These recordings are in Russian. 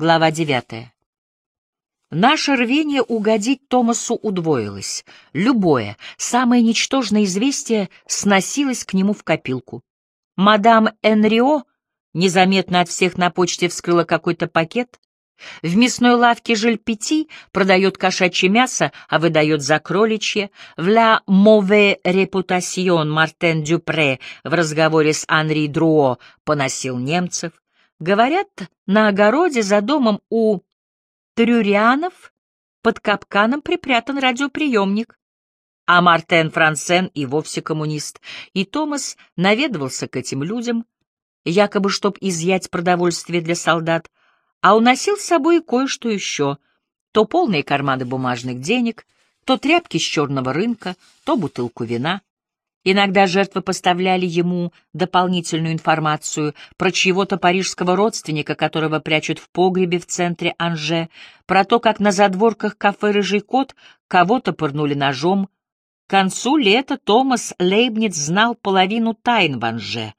Глава девятая. Наше рвение угодить Томасу удвоилось. Любое, самое ничтожное известие сносилось к нему в копилку. Мадам Энрио незаметно от всех на почте вскрыла какой-то пакет. В мясной лавке Жильпети продает кошачье мясо, а выдает за кроличье. В «Ла Мове Репутасьон» Мартен Дюпре в разговоре с Анри Друо поносил немцев. Говорят, на огороде за домом у Трюрианов под капканом припрятан радиоприемник. А Мартен Франсен и вовсе коммунист, и Томас наведывался к этим людям, якобы чтоб изъять продовольствие для солдат, а уносил с собой кое-что еще, то полные карманы бумажных денег, то тряпки с черного рынка, то бутылку вина. Иногда жертвы поставляли ему дополнительную информацию про чьего-то парижского родственника, которого прячут в погребе в центре Анже, про то, как на задворках кафе «Рыжий кот» кого-то пырнули ножом. К концу лета Томас Лейбниц знал половину тайн в Анже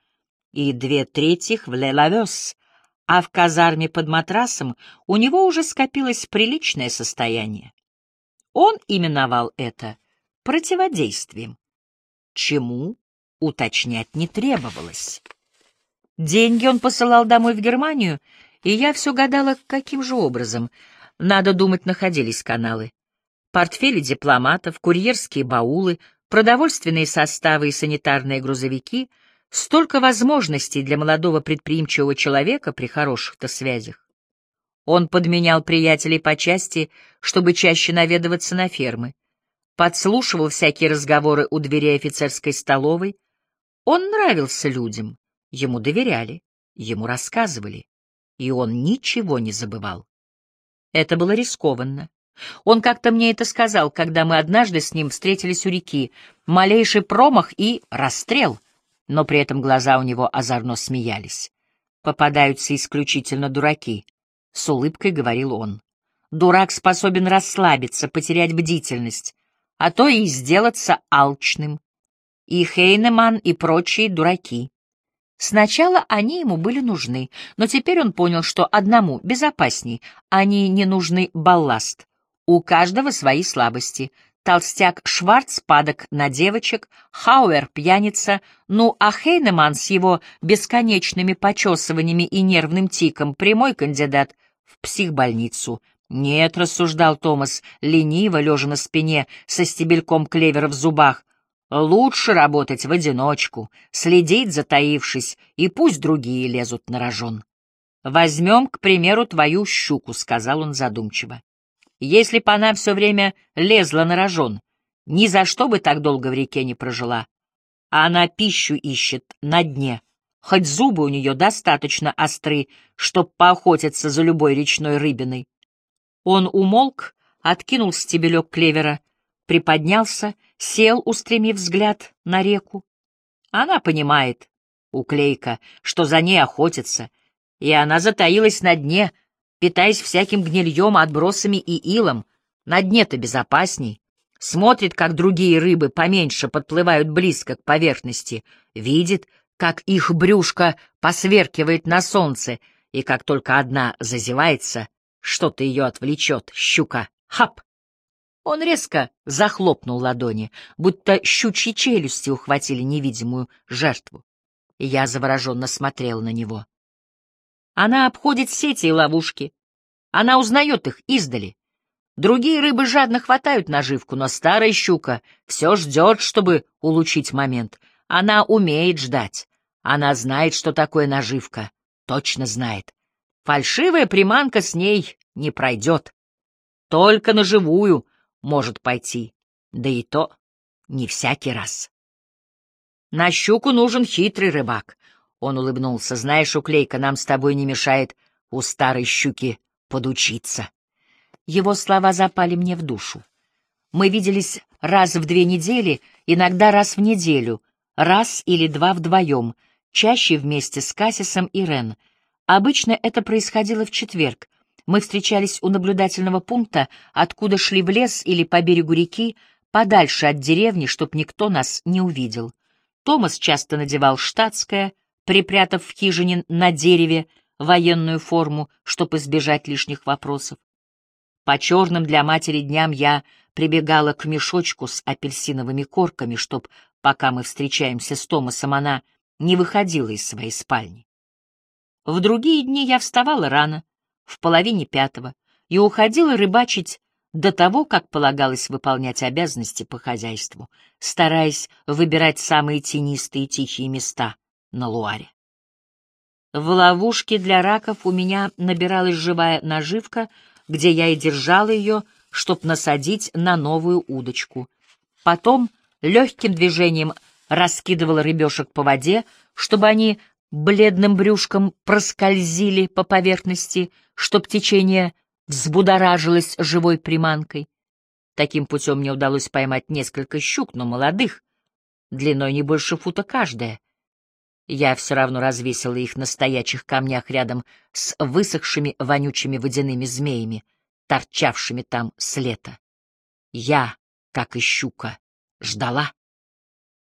и две трети в Лелавес, а в казарме под матрасом у него уже скопилось приличное состояние. Он именовал это противодействием чему уточнять не требовалось. Деньги он посылал домой в Германию, и я все гадала, каким же образом. Надо думать, находились каналы. Портфели дипломатов, курьерские баулы, продовольственные составы и санитарные грузовики — столько возможностей для молодого предприимчивого человека при хороших-то связях. Он подменял приятелей по части, чтобы чаще наведываться на фермы подслушивал всякие разговоры у дверей офицерской столовой. Он нравился людям, ему доверяли, ему рассказывали, и он ничего не забывал. Это было рискованно. Он как-то мне это сказал, когда мы однажды с ним встретились у реки. Малейший промах и расстрел, но при этом глаза у него озорно смеялись. Попадаются исключительно дураки, — с улыбкой говорил он. Дурак способен расслабиться, потерять бдительность, а то и сделаться алчным. И Хейнеман, и прочие дураки. Сначала они ему были нужны, но теперь он понял, что одному безопасней, они не нужны балласт. У каждого свои слабости. Толстяк Шварц падок на девочек, Хауэр пьяница, ну а Хейнеман с его бесконечными почесываниями и нервным тиком прямой кандидат в психбольницу. «Нет», — рассуждал Томас, лениво, лежа на спине, со стебельком клевера в зубах, «лучше работать в одиночку, следить, затаившись, и пусть другие лезут на рожон». «Возьмем, к примеру, твою щуку», — сказал он задумчиво. «Если б она все время лезла на рожон, ни за что бы так долго в реке не прожила. А она пищу ищет на дне, хоть зубы у нее достаточно остры, чтоб поохотиться за любой речной рыбиной. Он умолк, откинул стебелек клевера, приподнялся, сел, устремив взгляд на реку. Она понимает, уклейка, что за ней охотятся, и она затаилась на дне, питаясь всяким гнильем, отбросами и илом. На дне-то безопасней. Смотрит, как другие рыбы поменьше подплывают близко к поверхности, видит, как их брюшко посверкивает на солнце, и как только одна зазевается — что-то ее отвлечет, щука. Хап! Он резко захлопнул ладони, будто щучьи челюсти ухватили невидимую жертву. Я завороженно смотрел на него. Она обходит сети и ловушки. Она узнает их издали. Другие рыбы жадно хватают наживку, но старая щука все ждет, чтобы улучшить момент. Она умеет ждать. Она знает, что такое наживка. Точно знает. Фальшивая приманка с ней не пройдет. Только на живую может пойти, да и то не всякий раз. На щуку нужен хитрый рыбак. Он улыбнулся. Знаешь, уклейка нам с тобой не мешает у старой щуки подучиться. Его слова запали мне в душу. Мы виделись раз в две недели, иногда раз в неделю, раз или два вдвоем, чаще вместе с Кассисом и Рен — Обычно это происходило в четверг. Мы встречались у наблюдательного пункта, откуда шли в лес или по берегу реки, подальше от деревни, чтоб никто нас не увидел. Томас часто надевал штатское, припрятав в хижине на дереве военную форму, чтобы избежать лишних вопросов. По черным для матери дням я прибегала к мешочку с апельсиновыми корками, чтоб, пока мы встречаемся с Томасом, она не выходила из своей спальни. В другие дни я вставала рано, в половине пятого, и уходила рыбачить до того, как полагалось выполнять обязанности по хозяйству, стараясь выбирать самые тенистые и тихие места на Луаре. В ловушке для раков у меня набиралась живая наживка, где я и держала ее, чтоб насадить на новую удочку. Потом легким движением раскидывала рыбешек по воде, чтобы они бледным брюшком проскользили по поверхности, чтоб течение взбудоражилось живой приманкой. Таким путем мне удалось поймать несколько щук, но молодых, длиной не больше фута каждая. Я все равно развесила их на стоячих камнях рядом с высохшими вонючими водяными змеями, торчавшими там с лета. Я, как и щука, ждала.